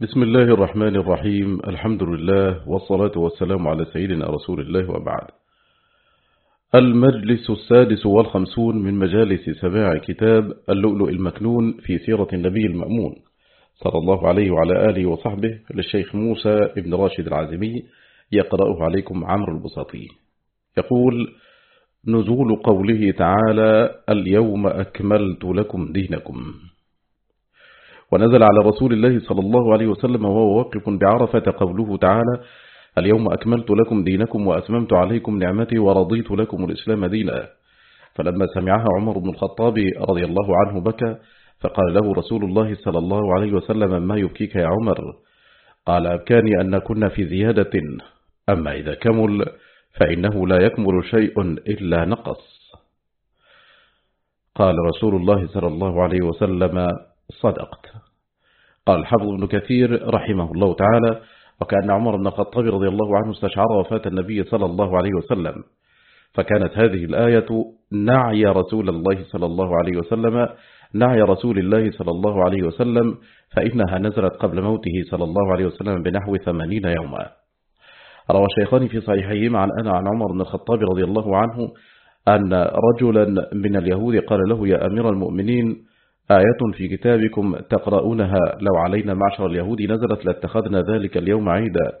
بسم الله الرحمن الرحيم. الحمد لله والصلاة والسلام على سيدنا رسول الله وبعد. المجلس السادس والخمسون من مجالس سماع كتاب اللؤلؤ المكنون في سيرة النبي المأمون. صلى الله عليه وعلى آله وصحبه للشيخ موسى ابن راشد العازمي يقرأه عليكم عمرو البساطي. يقول نزول قوله تعالى اليوم أكملت لكم دينكم. ونزل على رسول الله صلى الله عليه وسلم وهو واقف بعرفة قوله تعالى اليوم أكملت لكم دينكم وأتممت عليكم نعمتي ورضيت لكم الإسلام دينا. فلما سمعها عمر بن الخطاب رضي الله عنه بكى فقال له رسول الله صلى الله عليه وسلم ما يبكيك يا عمر؟ قال أبكاني أن كنا في زيادة أما إذا كمل فإنه لا يكمل شيء إلا نقص. قال رسول الله صلى الله عليه وسلم صدقت. قال الحافظ ابن كثير رحمه الله تعالى وكأن عمر بن الخطاب رضي الله عنه استشعر وفاة النبي صلى الله عليه وسلم فكانت هذه الآية نعي رسول الله صلى الله عليه وسلم نعي رسول الله صلى الله عليه وسلم فإنها نزلت قبل موته صلى الله عليه وسلم بنحو ثمانين يوما روى الشيخان في صحيحيهما عن أنا عن عمر بن الخطاب رضي الله عنه أن رجلا من اليهود قال له يا أمير المؤمنين آية في كتابكم تقرؤونها لو علينا معشر اليهود نزلت لاتخذنا ذلك اليوم عيدا.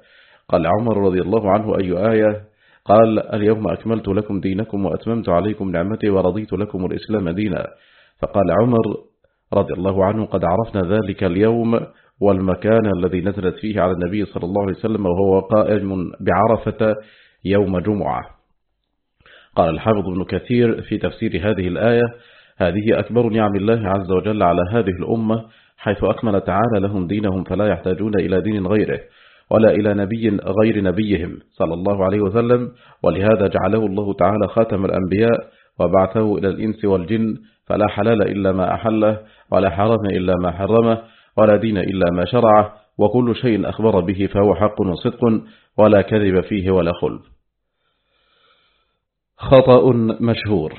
قال عمر رضي الله عنه أي آية؟ قال اليوم أكملت لكم دينكم وأتممت عليكم نعمتي ورضيت لكم الإسلام دينا. فقال عمر رضي الله عنه قد عرفنا ذلك اليوم والمكان الذي نزلت فيه على النبي صلى الله عليه وسلم وهو قائم بعرفة يوم جمعة. قال الحافظ ابن كثير في تفسير هذه الآية هذه أكبر نعم الله عز وجل على هذه الأمة حيث أكمل تعالى لهم دينهم فلا يحتاجون إلى دين غيره ولا إلى نبي غير نبيهم صلى الله عليه وسلم ولهذا جعله الله تعالى خاتم الأنبياء وبعثه إلى الإنس والجن فلا حلال إلا ما أحله ولا حرم إلا ما حرمه ولا دين إلا ما شرعه وكل شيء أخبر به فهو حق وصدق ولا كذب فيه ولا خلب خطأ مشهور.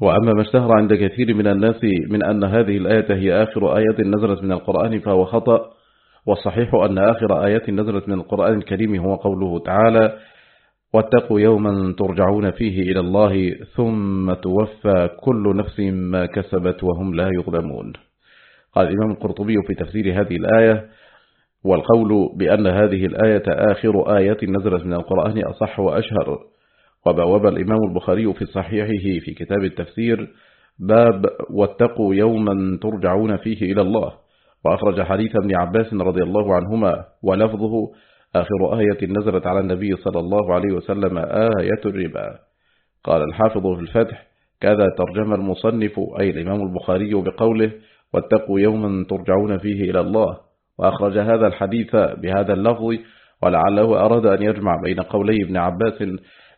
وأما ما اشتهر عند كثير من الناس من أن هذه الآية هي آخر آية نزلت من القرآن فهو خطأ والصحيح أن آخر آية نزلت من القرآن الكريم هو قوله تعالى واتقوا يوما ترجعون فيه إلى الله ثم توفى كل نفس ما كسبت وهم لا يظلمون. قال الإمام القرطبي في تفسير هذه الآية والقول بأن هذه الآية آخر آية نزلت من القرآن أصح وأشهر. وبواب الإمام البخاري في صحيحه في كتاب التفسير باب واتقوا يوما ترجعون فيه إلى الله. وأخرج حديث ابن عباس رضي الله عنهما ولفظه آخر آية نزلت على النبي صلى الله عليه وسلم آية الربا. قال الحافظ في الفتح كذا ترجم المصنف أي الإمام البخاري بقوله واتقوا يوما ترجعون فيه إلى الله وأخرج هذا الحديث بهذا اللفظ ولعله أراد أن يجمع بين قولي ابن عباس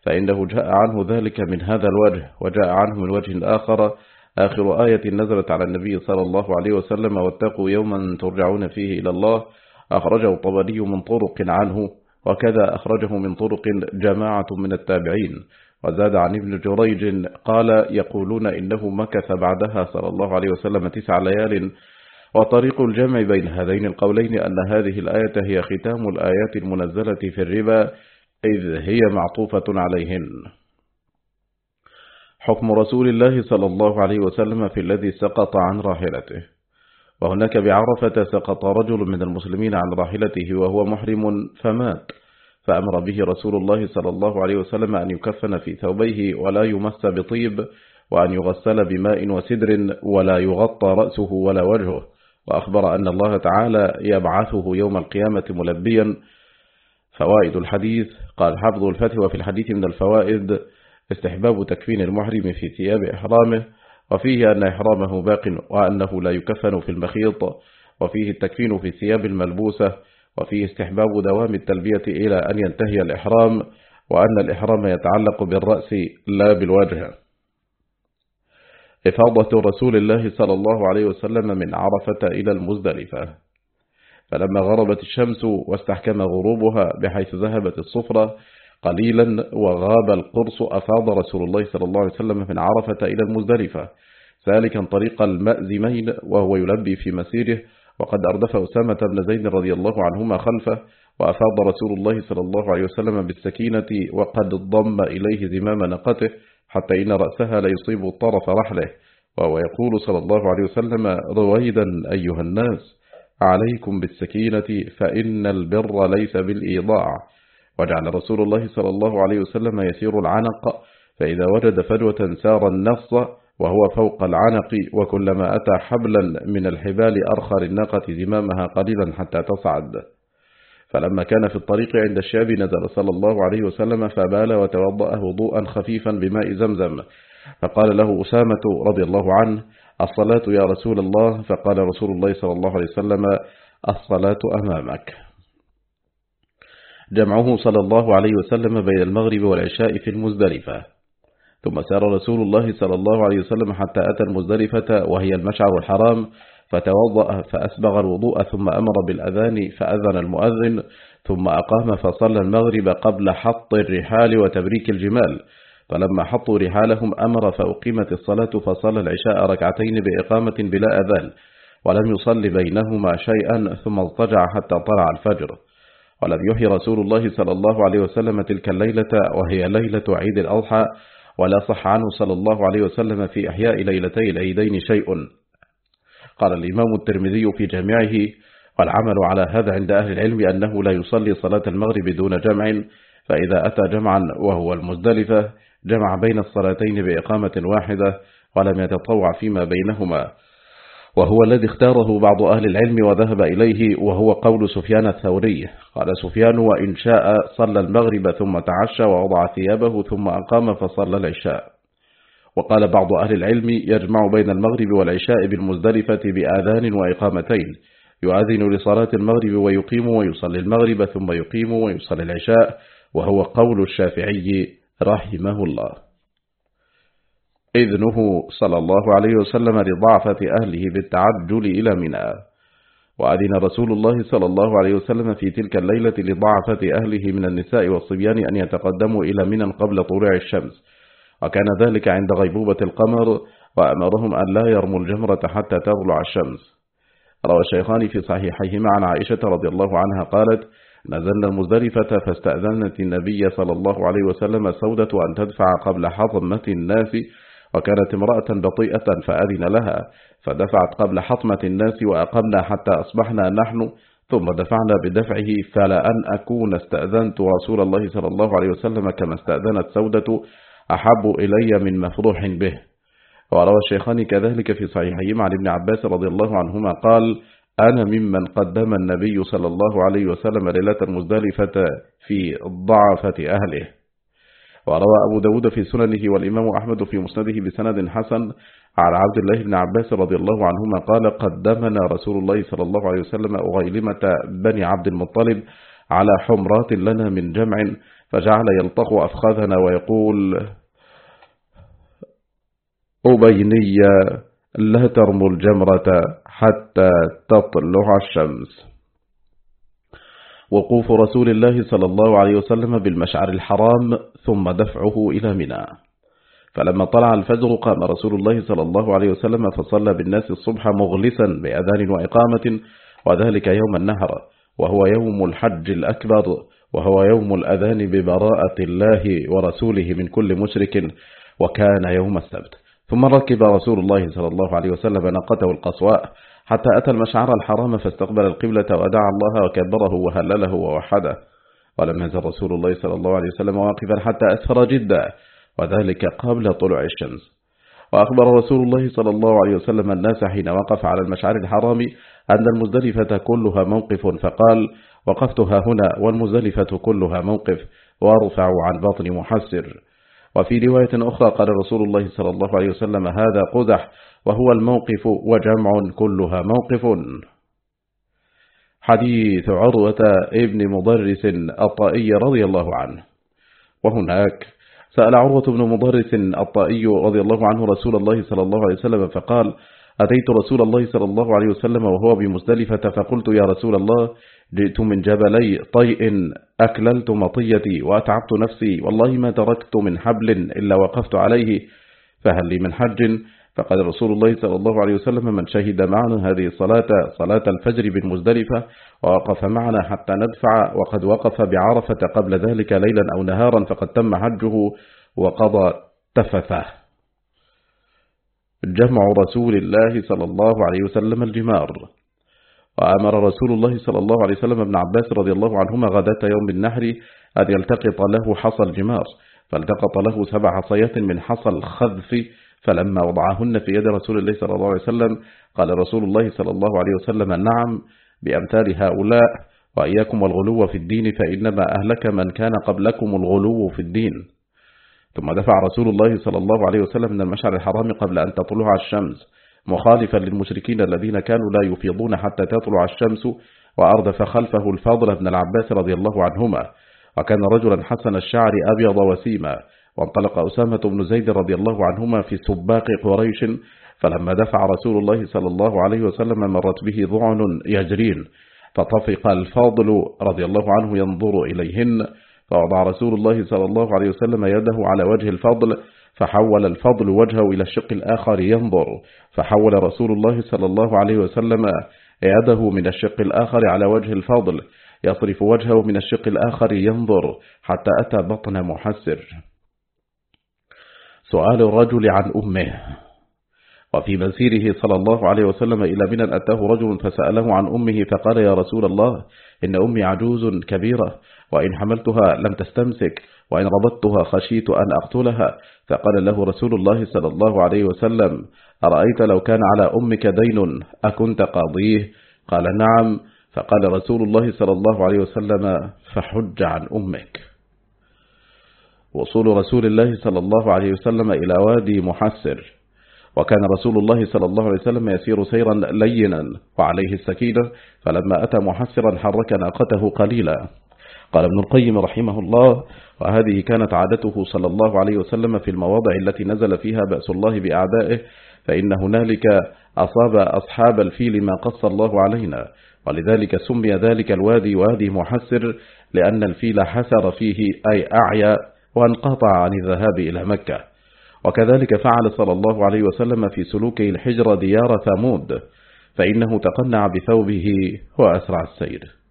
فإنه جاء عنه ذلك من هذا الوجه وجاء عنه من وجه آخر. آخر آية نزلت على النبي صلى الله عليه وسلم واتقوا يوما ترجعون فيه إلى الله أخرجه الطبري من طرق عنه وكذا أخرجه من طرق جماعة من التابعين. وزاد عن ابن جريج قال يقولون إنه مكث بعدها صلى الله عليه وسلم تسع ليال وطريق الجمع بين هذين القولين أن هذه الآية هي ختام الآيات المنزلة في الربا. إذ هي معطوفة عليهن. حكم رسول الله صلى الله عليه وسلم في الذي سقط عن راحلته. وهناك بعرفة سقط رجل من المسلمين عن راحلته وهو محرم فمات. فأمر به رسول الله صلى الله عليه وسلم أن يكفن في ثوبيه ولا يمس بطيب وأن يغسل بماء وسدر ولا يغطى رأسه ولا وجهه. وأخبر أن الله تعالى يبعثه يوم القيامة ملبيا فوائد الحديث. قال حفظ الفتح وفي الحديث من الفوائد استحباب تكفين المحرم في ثياب إحرامه وفيه أن إحرامه باق وأنه لا يكفن في المخيط وفيه التكفين في الثياب الملبوسة وفيه استحباب دوام التلبية إلى أن ينتهي الإحرام وأن الإحرام يتعلق بالرأس لا بالوجه. إفاضة رسول الله صلى الله عليه وسلم من عرفة إلى المزدلفة. فلما غربت الشمس واستحكم غروبها بحيث ذهبت الصفرة قليلا وغاب القرص أفاض رسول الله صلى الله عليه وسلم من عرفة إلى المزدلفة. سالكا طريق المأزمين وهو يلبي في مسيره. وقد أردف أسامة بن زيد رضي الله عنهما خلفه وأفاض رسول الله صلى الله عليه وسلم بالسكينة وقد ضم إليه زمام نقته حتى إن رأسها ليصيب طرف رحله. وهو يقول صلى الله عليه وسلم رويدا أيها الناس. عليكم بالسكينة فإن البر ليس بالإيضاع. وجعل رسول الله صلى الله عليه وسلم يسير العنق فإذا وجد فجوة سار النص وهو فوق العنق وكلما أتى حبلا من الحبال أرخى للناقة زمامها قليلا حتى تصعد. فلما كان في الطريق عند الشاب نزل صلى الله عليه وسلم فبال وتوضأ وضوءا خفيفا بماء زمزم. فقال له أسامة رضي الله عنه الصلاة يا رسول الله. فقال رسول الله صلى الله عليه وسلم الصلاة أمامك. جمعه صلى الله عليه وسلم بين المغرب والعشاء في المزدلفة. ثم سار رسول الله صلى الله عليه وسلم حتى أتى المزدلفة وهي المشعر الحرام فتوضأ فأسبغ الوضوء ثم أمر بالأذان فأذن المؤذن ثم أقام فصلى المغرب قبل حط الرحال وتبريك الجمال. فلما حطوا رحالهم أمر فأقيمت الصلاة فصلى العشاء ركعتين بإقامة بلا أذان ولم يصلي بينهما شيئا ثم اضطجع حتى طلع الفجر. ولم يحي رسول الله صلى الله عليه وسلم تلك الليلة وهي ليلة عيد الأضحى ولا صح عنه صلى الله عليه وسلم في إحياء ليلتي العيدين شيء. قال الإمام الترمذي في جامعه والعمل على هذا عند أهل العلم أنه لا يصلي صلاة المغرب دون جمع فإذا أتى جمعا وهو المزدلفة جمع بين الصلاتين بإقامة واحدة ولم يتطوع فيما بينهما. وهو الذي اختاره بعض أهل العلم وذهب إليه وهو قول سفيان الثوري. قال سفيان وإن شاء صلى المغرب ثم تعشى ووضع ثيابه ثم أقام فصلى العشاء. وقال بعض أهل العلم يجمع بين المغرب والعشاء بالمزدلفة بآذان وإقامتين. يؤذن لصلاة المغرب ويقيم ويصلي المغرب ثم يقيم ويصلي العشاء. وهو قول الشافعي. رحمه الله. إذنه صلى الله عليه وسلم لضعفة أهله بالتعجل إلى منى. وأذن رسول الله صلى الله عليه وسلم في تلك الليلة لضعفة أهله من النساء والصبيان أن يتقدموا إلى منى قبل طلوع الشمس. وكان ذلك عند غيبوبة القمر وأمرهم أن لا يرموا الجمرة حتى تطلع الشمس. روى الشيخان في صحيحيهما عن عائشة رضي الله عنها قالت نزلنا المزدلفة فاستأذنت النبي صلى الله عليه وسلم سودة أن تدفع قبل حظمة الناس وكانت امرأة بطيئة فأذن لها فدفعت قبل حطمة الناس وأقمنا حتى أصبحنا نحن ثم دفعنا بدفعه فلا أن أكون استأذنت رسول الله صلى الله عليه وسلم كما استأذنت سودة أحب إلي من مفروح به. وروى الشيخان كذلك في صحيحهما عن ابن عباس رضي الله عنهما قال أنا ممن قدم النبي صلى الله عليه وسلم ليلة المزدلفة في ضعفة أهله. وروى أبو داود في سننه والإمام أحمد في مسنده بسند حسن على عبد الله بن عباس رضي الله عنهما قال قدمنا رسول الله صلى الله عليه وسلم أغيلمة بني عبد المطلب على حمرات لنا من جمع فجعل يلطخ أفخاذنا ويقول أبيني لا ترموا الجمرة حتى تطلع الشمس. وقوف رسول الله صلى الله عليه وسلم بالمشعر الحرام ثم دفعه إلى منى. فلما طلع الفجر قام رسول الله صلى الله عليه وسلم فصلى بالناس الصبح مغلسا بأذان وإقامة وذلك يوم النهر وهو يوم الحج الأكبر وهو يوم الأذان ببراءة الله ورسوله من كل مشرك وكان يوم السبت. ثم ركب رسول الله صلى الله عليه وسلم ناقته القصواء حتى أتى المشعر الحرام فاستقبل القبلة ودعا الله وكبره وهلله ووحده. ولم يزل رسول الله صلى الله عليه وسلم واقفا حتى أسفر جدا وذلك قبل طلوع الشمس. وأخبر رسول الله صلى الله عليه وسلم الناس حين وقف على المشعر الحرام أن المزدلفة كلها موقف فقال وقفتها هنا والمزدلفة كلها موقف وارفع عن بطن محسر وفي رواية أخرى قال رسول الله صلى الله عليه وسلم هذا قدح وهو الموقف وجمع كلها موقف. حديث عروة ابن مضرس الطائي رضي الله عنه. وهناك سأل عروة بن مضرس الطائي رضي الله عنه رسول الله صلى الله عليه وسلم فقال أتيت رسول الله صلى الله عليه وسلم وهو بمزدلفة فقلت يا رسول الله جئت من جبلي طيء أكللت مطيتي وأتعبت نفسي. والله ما تركت من حبل إلا وقفت عليه فهل لي من حج؟ فقال رسول الله صلى الله عليه وسلم من شهد معنا هذه الصلاة صلاة الفجر بالمزدلفة ووقف معنا حتى ندفع وقد وقف بعرفة قبل ذلك ليلا أو نهارا فقد تم حجه وقضى تفثه. جمع رسول الله صلى الله عليه وسلم الجمار. وأمر رسول الله صلى الله عليه وسلم ابن عباس رضي الله عنهما غداة يوم النحر أن يلتقط له حصى الجمار فالتقط له سبع حصيات من حصى الخذف فلما وضعهن في يد رسول الله صلى الله عليه وسلم قال رسول الله صلى الله عليه وسلم نعم بأمثال هؤلاء وإياكم والغلو في الدين فإنما أهلك من كان قبلكم الغلو في الدين. ثم دفع رسول الله صلى الله عليه وسلم من المشعر الحرام قبل أن تطلع الشمس. مخالفا للمشركين الذين كانوا لا يفيضون حتى تطلع الشمس وأردف خلفه الفاضل بن العباس رضي الله عنهما. وكان رجلا حسن الشعر أبيض وسيما وانطلق أسامة بن زيد رضي الله عنهما في سباق قريش فلما دفع رسول الله صلى الله عليه وسلم مرت به ضعن يجرين. فطفق الفاضل رضي الله عنه ينظر إليهن فوضع رسول الله صلى الله عليه وسلم يده على وجه الفضل فحول الفضل وجهه إلى الشق الآخر ينظر. فحول رسول الله صلى الله عليه وسلم يده من الشق الآخر على وجه الفضل يصرف وجهه من الشق الآخر ينظر حتى أتى بطن محسر. سؤال الرجل عن أمه. وفي مسيره صلى الله عليه وسلم إلى منى أتاه رجل فسأله عن أمه فقال يا رسول الله إن أمي عجوز كبيرة وإن حملتها لم تستمسك وإن ربطتها خشيت أن أقتلها. فقال له رسول الله صلى الله عليه وسلم أرأيت لو كان على أمك دين أكنت قاضيه؟ قال نعم. فقال رسول الله صلى الله عليه وسلم فحج عن أمك. وصول رسول الله صلى الله عليه وسلم إلى وادي محسر. وكان رسول الله صلى الله عليه وسلم يسير سيرا لينا وعليه السكينة. فلما أتى محسرا حرك ناقته قليلا. قال ابن القيم رحمه الله وهذه كانت عادته صلى الله عليه وسلم في المواضع التي نزل فيها بأس الله بأعدائه فإن هنالك أصاب أصحاب الفيل ما قص الله علينا. ولذلك سمي ذلك الوادي وادي محسر لأن الفيل حسر فيه أي أعيا وانقطع عن الذهاب إلى مكة. وكذلك فعل صلى الله عليه وسلم في سلوكه الحجر ديار ثمود فإنه تقنع بثوبه وأسرع السير.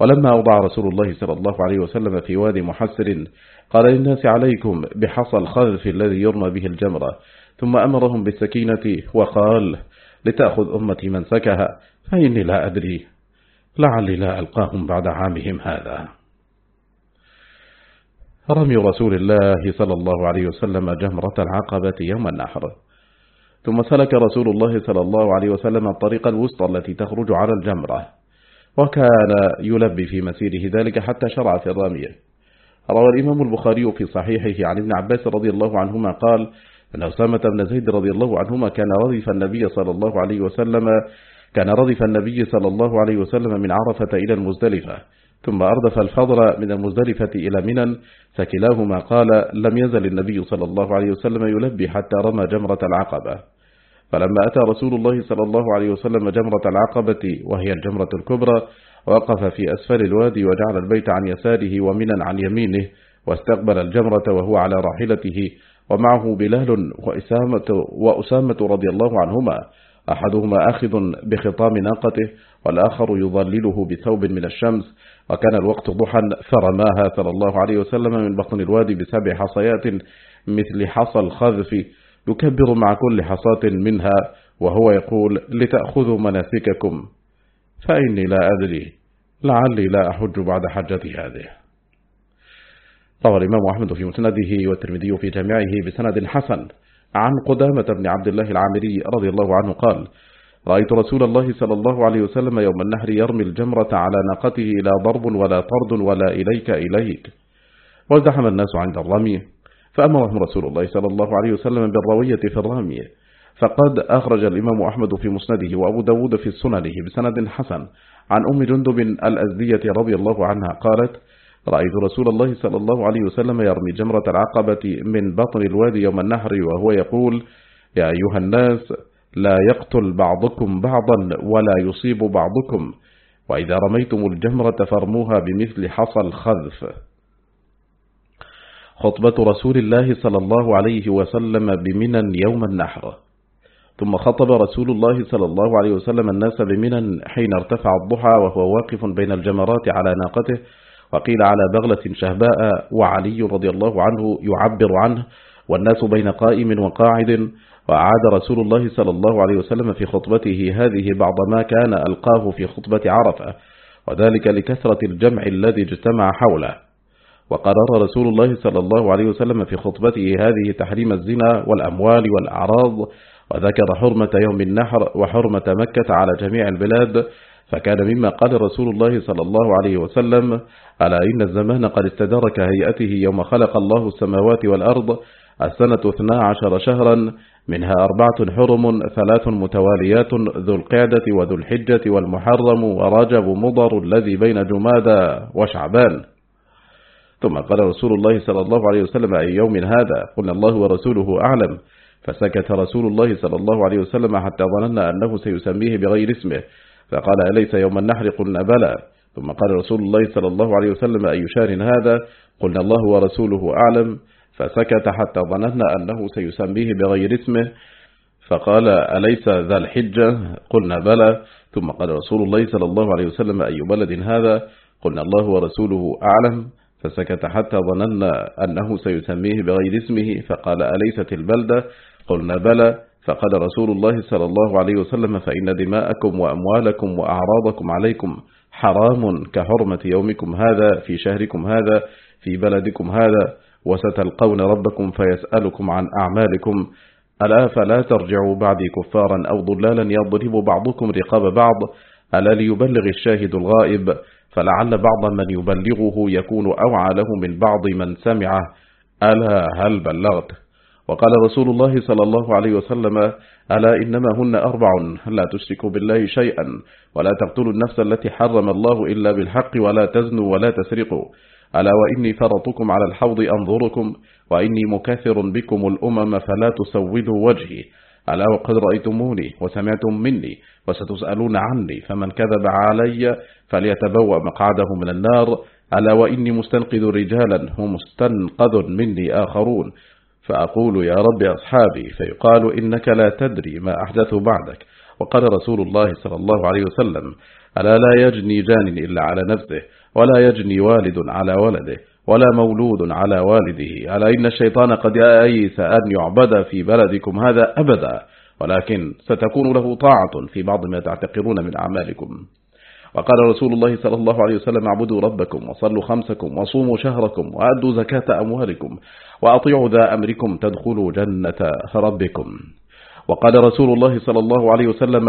ولما أوضع رسول الله صلى الله عليه وسلم في وادي محسر قال للناس عليكم بحصى الخذف الذي يرمى به الجمرة ثم أمرهم بالسكينة وقال لتأخذ أمتي من سكها فإني لا أدري لعلي لا ألقاهم بعد عامهم هذا. رمي رسول الله صلى الله عليه وسلم جمرة العقبة يوم النحر ثم سلك رسول الله صلى الله عليه وسلم الطريق الوسطى التي تخرج على الجمرة. وكان يلبي في مسيره ذلك حتى شرع في الرامية روى الإمام البخاري في صحيحه عن ابن عباس رضي الله عنهما قال أن أسامة بن زيد رضي الله عنهما كان رضف النبي صلى الله عليه وسلم كان رضف النبي صلى الله عليه وسلم من عرفة إلى المزدلفة ثم أردف الفضل من المزدلفة إلى منى فكلاهما قال لم يزل النبي صلى الله عليه وسلم يلبي حتى رمى جمرة العقبة. فلما أتى رسول الله صلى الله عليه وسلم جمرة العقبة وهي الجمرة الكبرى وقف في أسفل الوادي وجعل البيت عن يساره ومنا عن يمينه واستقبل الجمرة وهو على راحلته ومعه بلال وإسامة, وأسامة رضي الله عنهما. أحدهما أخذ بخطام ناقته والآخر يظلله بثوب من الشمس. وكان الوقت ضحا فرماها صلى الله عليه وسلم من بطن الوادي بسبع حصيات مثل حصى الخذف. يكبر مع كل حصاة منها وهو يقول لتأخذوا مناسككم فإني لا أدري لعلي لا أحج بعد حجتي هذه. روى الإمام أحمد في مسنده والترمذي في جامعه بسند حسن عن قدامة بن عبد الله العامري رضي الله عنه قال رأيت رسول الله صلى الله عليه وسلم يوم النهر يرمي الجمرة على ناقته لا ضرب ولا طرد ولا إليك إليك وازدحم الناس عند الرمي فأمرهم رسول الله صلى الله عليه وسلم بالروية في الرامية. فقد أخرج الإمام أحمد في مسنده وأبو داود في سننه بسند حسن عن أم جندب الأزدية رضي الله عنها قالت رأيت رسول الله صلى الله عليه وسلم يرمي جمرة العقبة من بطن الوادي يوم النهر وهو يقول يا أيها الناس لا يقتل بعضكم بعضا ولا يصيب بعضكم وإذا رميتم الجمرة فرموها بمثل حصى الخذف. خطبة رسول الله صلى الله عليه وسلم بمنى يوم النحر. ثم خطب رسول الله صلى الله عليه وسلم الناس بمنى حين ارتفع الضحى وهو واقف بين الجمرات على ناقته وقيل على بغلة شهباء وعلي رضي الله عنه يعبر عنه والناس بين قائم وقاعد. وأعاد رسول الله صلى الله عليه وسلم في خطبته هذه بعض ما كان ألقاه في خطبة عرفة وذلك لكثرة الجمع الذي اجتمع حوله. وقرر رسول الله صلى الله عليه وسلم في خطبته هذه تحريم الزنا والأموال والأعراض وذكر حرمة يوم النحر وحرمة مكة على جميع البلاد. فكان مما قال رسول الله صلى الله عليه وسلم ألا إن الزمان قد استدار كهيئته يوم خلق الله السماوات والأرض السنة 12 شهرا منها أربعة حرم ثلاث متواليات ذو القعدة وذو الحجة والمحرم ورجب مضر الذي بين جمادى وشعبان. ثم قال رسول الله صلى الله عليه وسلم أي يوم هذا؟ قلنا الله ورسوله أعلم. فسكت رسول الله صلى الله عليه وسلم حتى ظننا أنه سيسميه بغير اسمه. فقال أليس يوم النحر؟ قلنا بلى. ثم قال رسول الله صلى الله عليه وسلم أي شار هذا؟ قلنا الله ورسوله أعلم. فسكت حتى ظننا أنه سيسميه بغير اسمه. فقال أليس ذا الحجة؟ قلنا بلى. ثم قال رسول الله صلى الله عليه وسلم أي بلد هذا؟ قلنا الله ورسوله أعلم. فسكت حتى ظننا أنه سيسميه بغير اسمه فقال أليست البلدة؟ قلنا بلى. فقال رسول الله صلى الله عليه وسلم فإن دماءكم وأموالكم وأعراضكم عليكم حرام كحرمة يومكم هذا في شهركم هذا في بلدكم هذا وستلقون ربكم فيسألكم عن أعمالكم. ألا فلا ترجعوا بعدي كفارا أو ضلالا يضرب بعضكم رقاب بعض؟ ألا ليبلغ الشاهد الغائب؟ فلعل بعض من يبلغه يكون أوعى له من بعض من سمعه ألا هل بلغت؟ وقال رسول الله صلى الله عليه وسلم ألا إنما هن أربع لا تشركوا بالله شيئا ولا تقتلوا النفس التي حرم الله إلا بالحق ولا تزنوا ولا تسرقوا. ألا وإني فرطكم على الحوض أنظركم وإني مكثر بكم الأمم فلا تسودوا وجهي. ألا وقد رأيتموني وسمعتم مني وستسألون عني فمن كذب علي فليتبوأ مقعده من النار. ألا وإني مستنقذ رجالا ومستنقذ مني آخرون. فأقول يا رب أصحابي فيقال إنك لا تدري ما أحدث بعدك. وقال رسول الله صلى الله عليه وسلم ألا لا يجني جان إلا على نفسه ولا يجني والد على ولده. ولا مولود على والده. ألا إن الشيطان قد أيس أن يعبد في بلدكم هذا أبدا ولكن ستكون له طاعة في بعض ما تعتقرون من أعمالكم. وقال رسول الله صلى الله عليه وسلم اعبدوا ربكم وصلوا خمسكم وصوموا شهركم وأدوا زكاة أموالكم وأطيعوا ذا أمركم تدخلوا جنة ربكم. وقال رسول الله صلى الله عليه وسلم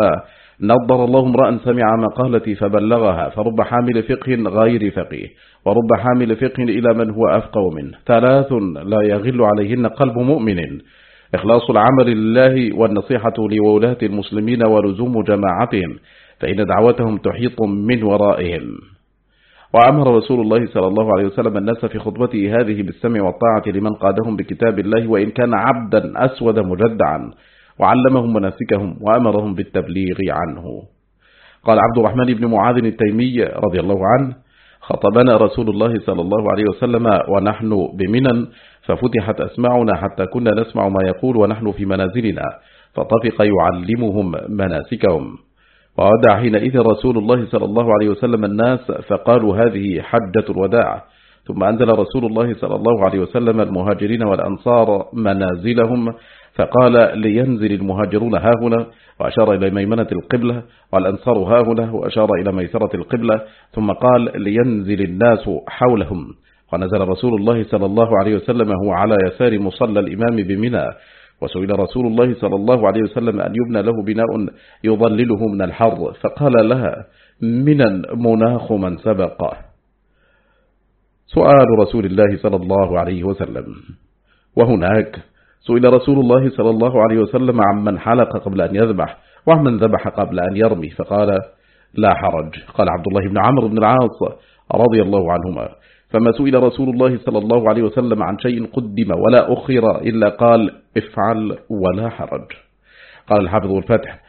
نظر الله امرأ سمع مقالتي فبلغها فرب حامل فقه غير فقيه ورب حامل فقه إلى من هو أفقه منه. ثلاث لا يغل عليهن قلب مؤمن. إخلاص العمل لله والنصيحة لولاة المسلمين ولزوم جماعتهم فإن دعوتهم تحيط من ورائهم. وأمر رسول الله صلى الله عليه وسلم الناس في خطبته هذه بالسمع والطاعة لمن قادهم بكتاب الله وإن كان عبدا أسود مجدعا. وعلمهم مناسكهم وأمرهم بالتبليغ عنه. قال عبد الرحمن بن معاذ التيمي رضي الله عنه خطبنا رسول الله صلى الله عليه وسلم ونحن بمنن ففتحت أسماعنا حتى كنا نسمع ما يقول ونحن في منازلنا فطفق يعلمهم مناسكهم. وودع حينئذ رسول الله صلى الله عليه وسلم الناس فقالوا هذه حجة الوداع. ثم أنزل رسول الله صلى الله عليه وسلم المهاجرين والأنصار منازلهم فقال لينزل المهاجرون هاهنا وأشار إلى ميمنة القبلة والأنصار هاهنا وأشار إلى ميسرة القبلة ثم قال لينزل الناس حولهم. ونزل رسول الله صلى الله عليه وسلم هو على يسار مصلى الإمام بمنى وسئل رسول الله صلى الله عليه وسلم أن يبنى له بناء يظلله من الحر فقال لها من مناخ من سبق. سؤال رسول الله صلى الله عليه وسلم. وهناك سئل رسول الله صلى الله عليه وسلم عمن حلق قبل أن يذبح وعمن ذبح قبل أن يرمي فقال لا حرج. قال عبد الله بن عمرو بن العاص رضي الله عنهما. فما سئل رسول الله صلى الله عليه وسلم عن شيء قدم ولا أخر إلا قال افعل ولا حرج. قال الحافظ الفتح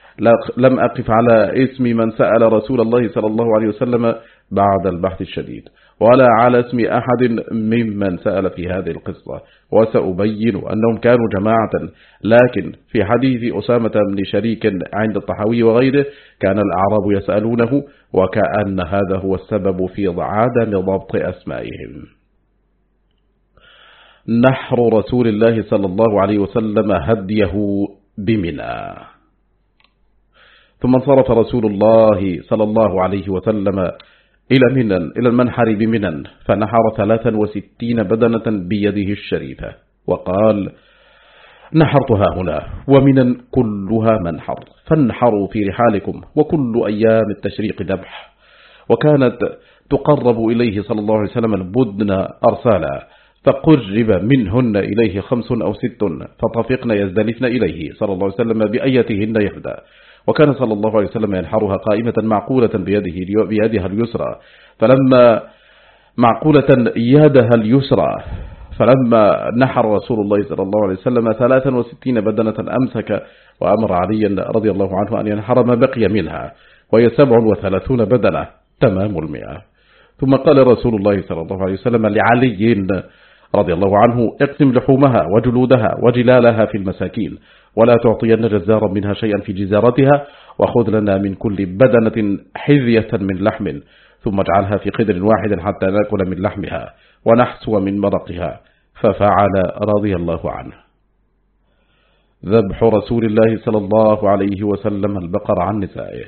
لم أقف على اسم من سأل رسول الله صلى الله عليه وسلم بعد البحث الشديد. ولا على اسم أحد ممن سأل في هذه القصة. وسأبين أنهم كانوا جماعة لكن في حديث أسامة بن شريك عند الطحاوي وغيره كان الأعراب يسألونه وكأن هذا هو السبب في عدم ضبط أسمائهم. نحر رسول الله صلى الله عليه وسلم هديه بمنى. ثم انصرف رسول الله صلى الله عليه وسلم إلى منى إلى المنحر بمنى فنحر ثلاثا وستين بدنة بيده الشريفة وقال نحرتها هنا ومنا كلها منحر فانحروا في رحالكم وكل أيام التشريق ذبح وكانت تقرب إليه صلى الله عليه وسلم البدن أرسالا فقرب منهن إليه خمس أو ست فطفقن يزدلفن إليه صلى الله عليه وسلم بأيتهن يهدى وكان صلى الله عليه وسلم ينحرها قائمة معقولة بيده بيدها اليسرى. فلما معقولة يدها اليسرى فلما نحر رسول الله صلى الله عليه وسلم ثلاثا وستين بدنة أمسك وأمر عليا رضي الله عنه أن ينحر ما بقي منها وهي سبع وثلاثون بدنة تمام المئة. ثم قال رسول الله صلى الله عليه وسلم لعلي رضي الله عنه اقسم لحومها وجلودها وجلالها في المساكين. ولا تعطين جزارا منها شيئا في جزارتها وخذ لنا من كل بدنة حذية من لحم ثم اجعلها في قدر واحد حتى نأكل من لحمها ونحسو من مرقها ففعل رضي الله عنه. ذبح رسول الله صلى الله عليه وسلم البقر عن نسائه.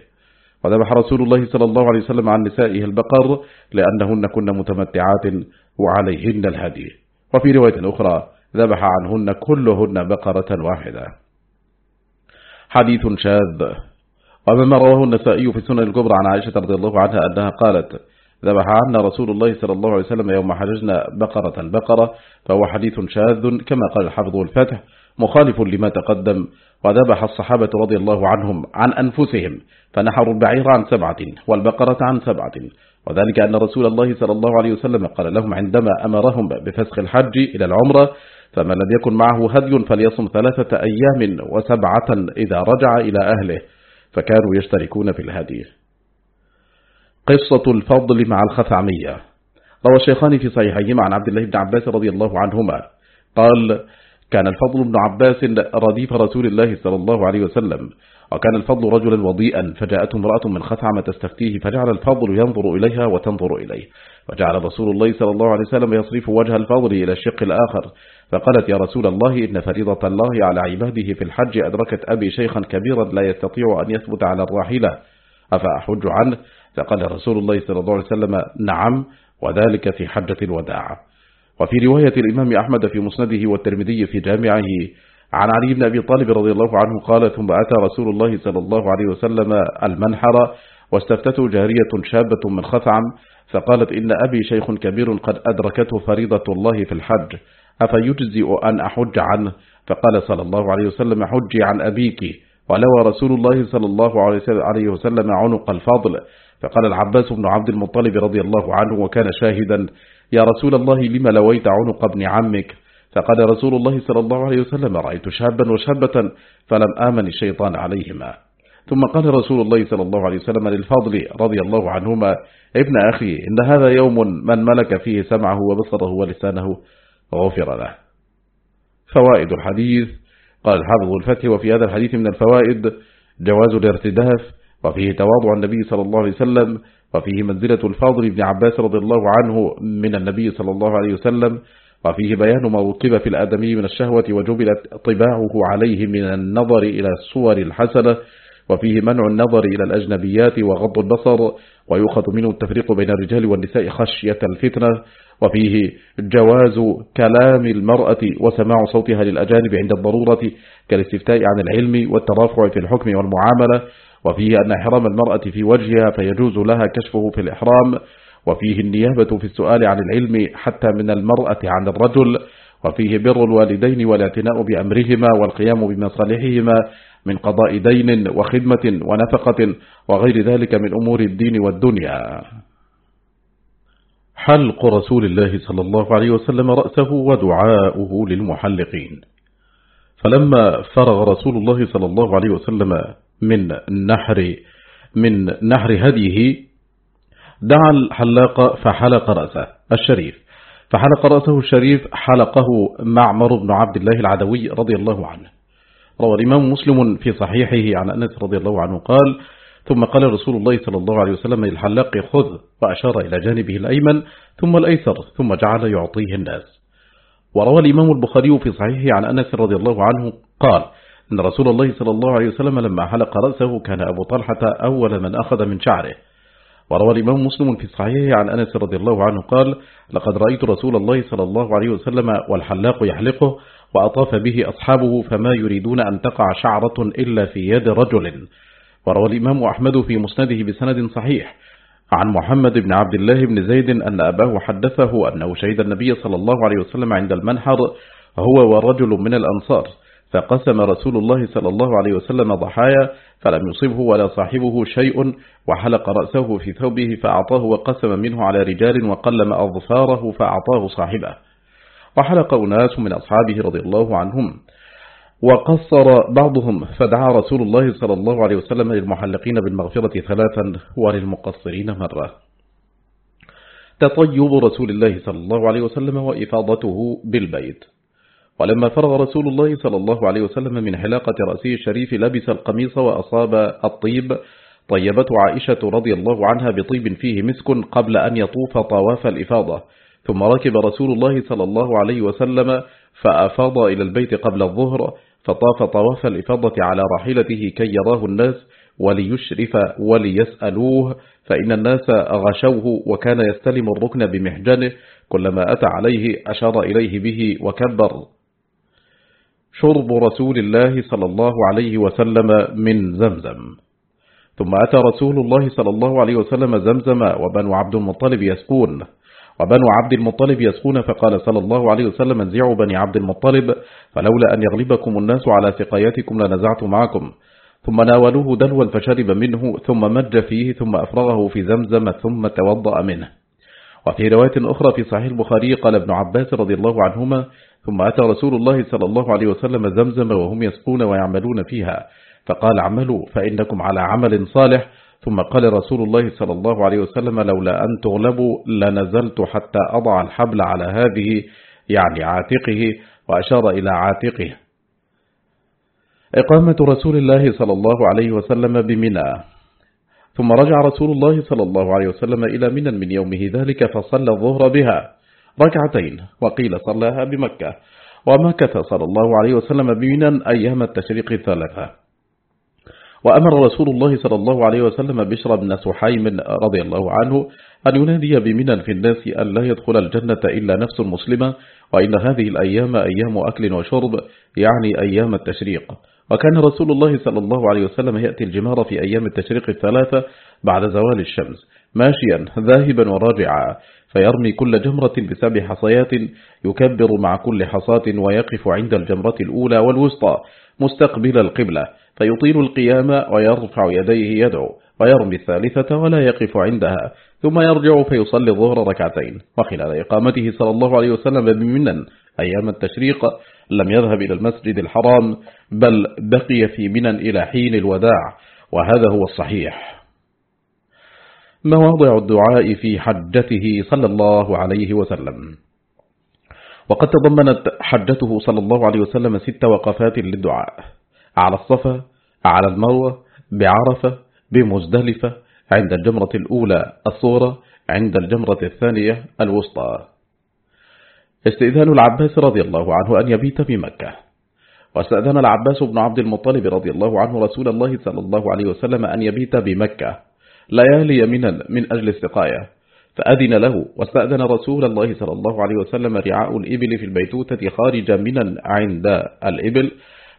وذبح رسول الله صلى الله عليه وسلم عن نسائه البقر لأنهن كن متمتعات وعليهن الهدي. وفي رواية أخرى ذبح عنهن كلهن بقرة واحدة. حديث شاذ. ومما رواه النسائي في السنن الكبرى عن عائشة رضي الله عنها أنها قالت ذبح عنا رسول الله صلى الله عليه وسلم يوم حججنا بقرة بقرة فهو حديث شاذ كما قال الحافظ الفتح مخالف لما تقدم وذبح الصحابة رضي الله عنهم عن أنفسهم فنحروا البعير عن سبعة والبقرة عن سبعة. وذلك أن رسول الله صلى الله عليه وسلم قال لهم عندما أمرهم بفسخ الحج إلى العمرة فمن لم يكن معه هدي فليصم ثلاثة أيام وسبعة إذا رجع إلى أهله فكانوا يشتركون في الهدي. قصة الفضل مع الخثعمية. روى الشيخان في صحيحيهما عن عبد الله بن عباس رضي الله عنهما. قال كان الفضل بن عباس رديف رسول الله صلى الله عليه وسلم وكان الفضل رجلا وضيئا فجاءته امرأة من خثعم تستفتيه فجعل الفضل ينظر إليها وتنظر إليه وجعل رسول الله صلى الله عليه وسلم يصرف وجه الفضل إلى الشق الآخر فقالت يا رسول الله إن فريضة الله على عباده في الحج أدركت أبي شيخا كبيرا لا يستطيع أن يثبت على الراحلة أفأحج عنه؟ فقال رسول الله صلى الله عليه وسلم نعم وذلك في حجة الوداع. وفي رواية الإمام أحمد في مسنده والترمذي في جامعه عن علي بن أبي طالب رضي الله عنه قال ثم أتى رسول الله صلى الله عليه وسلم المنحر واستفتته جارية شابة من خثعم فقالت إن أبي شيخ كبير قد أدركته فريضة الله في الحج. أفيجزئ أن أحج عنه فقال صلى الله عليه وسلم حجي عن أبيك. ولو رسول الله صلى الله عليه وسلم عنق الفضل. فقال العباس بن عبد المطلب رضي الله عنه وكان شاهدا يا رسول الله لما لويت عنق ابن عمك؟ فقال رسول الله صلى الله عليه وسلم رأيت شابا وشابة فلم آمن الشيطان عليهما. ثم قال رسول الله صلى الله عليه وسلم للفضل رضي الله عنهما ابن أخي إن هذا يوم من ملك فيه سمعه وبصره ولسانه غفر له. فوائد الحديث قال الحافظ الفتح وفي هذا الحديث من الفوائد جواز الارتداف وفيه تواضع النبي صلى الله عليه وسلم وفيه منزلة الفاضل بن عباس رضي الله عنه من النبي صلى الله عليه وسلم وفيه بيان ما وقب في الآدمي من الشهوة وجبلت طباعه عليه من النظر إلى الصور الحسنة وفيه منع النظر إلى الأجنبيات وغض البصر ويؤخذ منه التفريق بين الرجال والنساء خشية الفتنة وفيه جواز كلام المرأة وسماع صوتها للأجانب عند الضرورة كالاستفتاء عن العلم والترافع في الحكم والمعاملة وفيه أن إحرام المرأة في وجهها فيجوز لها كشفه في الإحرام وفيه النيابة في السؤال عن العلم حتى من المرأة عن الرجل وفيه بر الوالدين والاعتناء بأمرهما والقيام بمصالحهما من قضاء دين وخدمة ونفقة وغير ذلك من أمور الدين والدنيا. حلق رسول الله صلى الله عليه وسلم رأسه ودعاؤه للمحلقين. فلما فرغ رسول الله صلى الله عليه وسلم من نحر من نحر هديه دعا الحلاق فحلق رأسه الشريف. فحلق رأسه الشريف حلقه معمر بن عبد الله العدوي رضي الله عنه. روى الإمام مسلم في صحيحه عن أنس رضي الله عنه قال ثم قال رسول الله صلى الله عليه وسلم للحلاق خذ وأشار إلى جانبه الأيمن ثم الأيسر ثم جعل يعطيه الناس. وروى الإمام البخاري في صحيحه عن أنس رضي الله عنه قال أن رسول الله صلى الله عليه وسلم لما حلق رأسه كان أبو طلحة أول من أخذ من شعره. وروى الإمام مسلم في صحيحه عن أنس رضي الله عنه قال لقد رأيت رسول الله صلى الله عليه وسلم والحلاق يحلقه وأطاف به أصحابه فما يريدون أن تقع شعرة إلا في يد رجل. وروى الإمام أحمد في مسنده بسند صحيح عن محمد بن عبد الله بن زيد أن أباه حدثه أنه شهد النبي صلى الله عليه وسلم عند المنحر هو ورجل من الأنصار فقسم رسول الله صلى الله عليه وسلم ضحايا فلم يصبه ولا صاحبه شيء وحلق رأسه في ثوبه فأعطاه وقسم منه على رجال وقلم أظفاره فأعطاه صاحبه. وحلق أناس من أصحابه رضي الله عنهم وقصر بعضهم فدعا رسول الله صلى الله عليه وسلم للمحلقين بالمغفرة ثلاثا وللمقصرين مرة. تطيب رسول الله صلى الله عليه وسلم وإفاضته بالبيت. ولما فرغ رسول الله صلى الله عليه وسلم من حلاقة رأسه الشريف لبس القميص وأصاب الطيب طيبته عائشة رضي الله عنها بطيب فيه مسك قبل أن يطوف طواف الإفاضة. ثم ركب رسول الله صلى الله عليه وسلم فأفاض إلى البيت قبل الظهر فطاف طواف الإفاضة على راحلته كي يراه الناس وليشرف وليسألوه فإن الناس غشوه وكان يستلم الركن بمحجنه كلما أتى عليه أشار إليه به وكبر. شرب رسول الله صلى الله عليه وسلم من زمزم. ثم أتى رسول الله صلى الله عليه وسلم زمزم وبنو عبد المطلب يسقون. وبنو عبد المطلب يسقون فقال صلى الله عليه وسلم انزعوا بني عبد المطلب فلولا أن يغلبكم الناس على سقايتكم لنزعت معكم. ثم ناولوه دلوا فشرب منه ثم مج فيه ثم أفرغه في زمزم ثم توضأ منه. وفي رواية أخرى في صحيح البخاري قال ابن عباس رضي الله عنهما ثم أتى رسول الله صلى الله عليه وسلم زمزم وهم يسقون ويعملون فيها. فقال اعملوا فإنكم على عمل صالح ثم قال رسول الله صلى الله عليه وسلم لولا أن تغلبوا لنزلت حتى أضع الحبل على هذه يعني عاتقه وأشار إلى عاتقه. إقامة رسول الله صلى الله عليه وسلم بمنى. ثم رجع رسول الله صلى الله عليه وسلم إلى منى من يومه ذلك فصلى الظهر بها ركعتين وقيل صلاها بمكة. ومكث صلى الله عليه وسلم بمنى أيام التشريق الثلاثة وأمر رسول الله صلى الله عليه وسلم بشر بن سحيم رضي الله عنه أن ينادي بمنى في الناس أن لا يدخل الجنة إلا نفس مسلمة وإن هذه الأيام أيام أكل وشرب يعني أيام التشريق. وكان رسول الله صلى الله عليه وسلم يأتي الجمار في أيام التشريق الثلاثة بعد زوال الشمس ماشيا ذاهبا وراجعا فيرمي كل جمرة بسبع حصيات يكبر مع كل حصاة ويقف عند الجمرة الأولى والوسطى مستقبل القبلة. فيطيل القيام ويرفع يديه يدعو ويرمي الثالثة ولا يقف عندها ثم يرجع فيصلي الظهر ركعتين. وخلال إقامته صلى الله عليه وسلم بمنن أيام التشريق لم يذهب إلى المسجد الحرام بل بقي في منن إلى حين الوداع وهذا هو الصحيح. مواضع الدعاء في حجته صلى الله عليه وسلم. وقد تضمنت حجته صلى الله عليه وسلم ست وقفات للدعاء. على الصفا على المروة بعرفة بمزدلفة عند الجمرة الأولى الصورة عند الجمرة الثانية الوسطى. استئذان العباس رضي الله عنه أن يبيت بمكة. واستأذن العباس بن عبد المطلب رضي الله عنه رسول الله صلى الله عليه وسلم أن يبيت بمكة ليالي من من أجل السقاية. فأذن له واستأذن رسول الله صلى الله عليه وسلم رعاء الإبل في البيتوتة خارج من عند الإبل.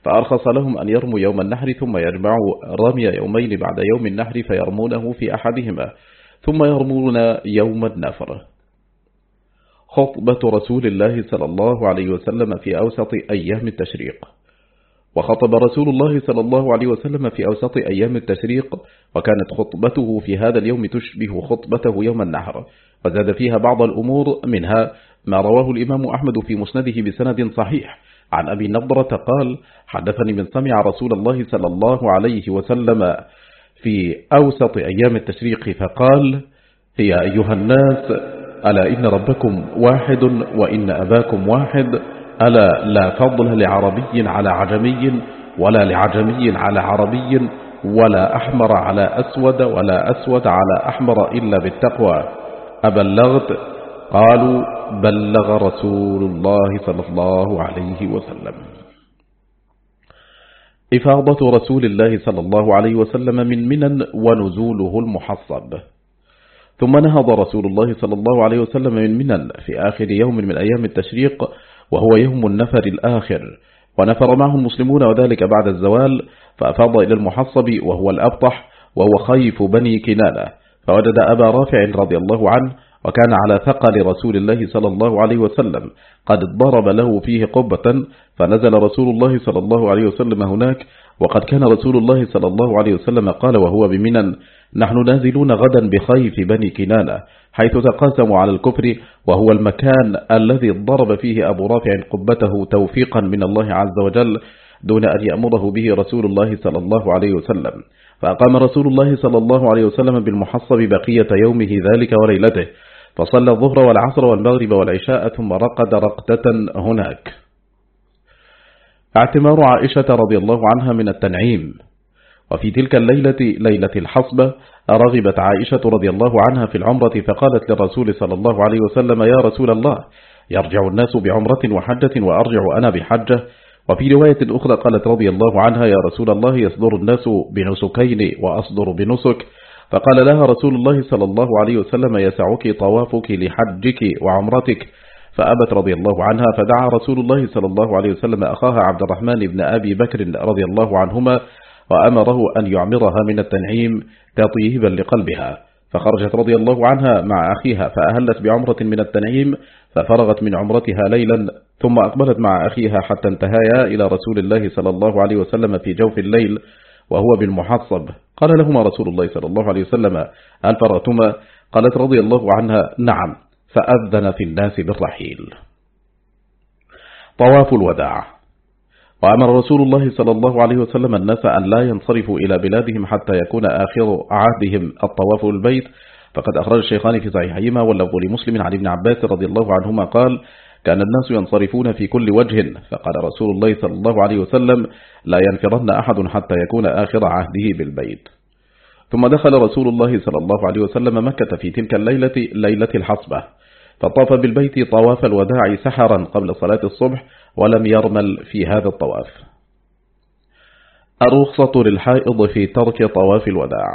فأرخص لهم أن يرموا يوم النحر ثم يجمعوا رمي يومين بعد يوم النحر فيرمونه في أحدهما ثم يرمون يوم النفر. خطبة رسول الله صلى الله عليه وسلم في أوسط أيام التشريق. وخطب رسول الله صلى الله عليه وسلم في أوسط أيام التشريق وكانت خطبته في هذا اليوم تشبه خطبته يوم النحر. وزاد فيها بعض الأمور منها ما رواه الإمام أحمد في مسنده بسند صحيح. عن أبي نضرة قال حدثني من سمع رسول الله صلى الله عليه وسلم في أوسط أيام التشريق فقال يا أيها الناس ألا إن ربكم واحد وإن أباكم واحد ألا لا فضل لعربي على عجمي ولا لعجمي على عربي ولا أحمر على أسود ولا أسود على أحمر إلا بالتقوى. أبلغت قالوا بلغ رسول الله صلى الله عليه وسلم. إفاضة رسول الله صلى الله عليه وسلم من منن ونزوله المحصب. ثم نهض رسول الله صلى الله عليه وسلم من منن في آخر يوم من أيام التشريق وهو يوم النفر الآخر. ونفر معه المسلمون وذلك بعد الزوال فأفاض إلى المحصب وهو الأبطح وهو خيف بني كنانة. فوجد أبا رافع رضي الله عنه وكان على ثقل رسول الله صلى الله عليه وسلم. قد ضرب له فيه قبة فنزل رسول الله صلى الله عليه وسلم هناك وقد كان رسول الله صلى الله عليه وسلم قال وهو بمنن نحن نازلون غدا بخيف بني كنانة حيث تقاسموا على الكفر وهو المكان الذي ضرب فيه أبو رافع قبته توفيقا من الله عز وجل دون أن يأمره به رسول الله صلى الله عليه وسلم. فأقام رسول الله صلى الله عليه وسلم بالمحصب بقية يومه ذلك وليلته. فصلى الظهر والعصر والمغرب والعشاء ثم رقد رقدة هناك. اعتمار عائشة رضي الله عنها من التنعيم. وفي تلك الليلة ليلة الحصبة رغبت عائشة رضي الله عنها في العمرة فقالت للرسول صلى الله عليه وسلم يا رسول الله يرجع الناس بعمرة وحجة وأرجع أنا بحجة. وفي رواية أخرى قالت رضي الله عنها يا رسول الله يصدر الناس بنسكين وأصدر بنسك. فقال لها رسول الله صلى الله عليه وسلم يسعك طوافك لحجك وعمرتك. فأبت رضي الله عنها فدعا رسول الله صلى الله عليه وسلم أخاها عبد الرحمن بن أبي بكر رضي الله عنهما وأمره أن يعمرها من التنعيم تطيبا لقلبها. فخرجت رضي الله عنها مع أخيها فأهلت بعمرة من التنعيم ففرغت من عمرتها ليلا ثم أقبلت مع أخيها حتى انتهيا إلى رسول الله صلى الله عليه وسلم في جوف الليل. وهو بالمحصب. قال لهما رسول الله صلى الله عليه وسلم هل فرأتما قالت رضي الله عنها نعم. فأذن في الناس بالرحيل. طواف الوداع. وأمر رسول الله صلى الله عليه وسلم الناس أن لا ينصرفوا إلى بلادهم حتى يكون آخر عهدهم الطواف البيت فقد أخرج الشيخان في صحيحيهما واللفظ لمسلم عن ابن عباس رضي الله عنهما قال كان الناس ينصرفون في كل وجه فقال رسول الله صلى الله عليه وسلم لا ينفرن أحد حتى يكون آخر عهده بالبيت. ثم دخل رسول الله صلى الله عليه وسلم مكة في تلك الليلة ليلة الحصبة فطاف بالبيت طواف الوداع سحرا قبل صلاة الصبح ولم يرمل في هذا الطواف. الرخصة للحائض في ترك طواف الوداع.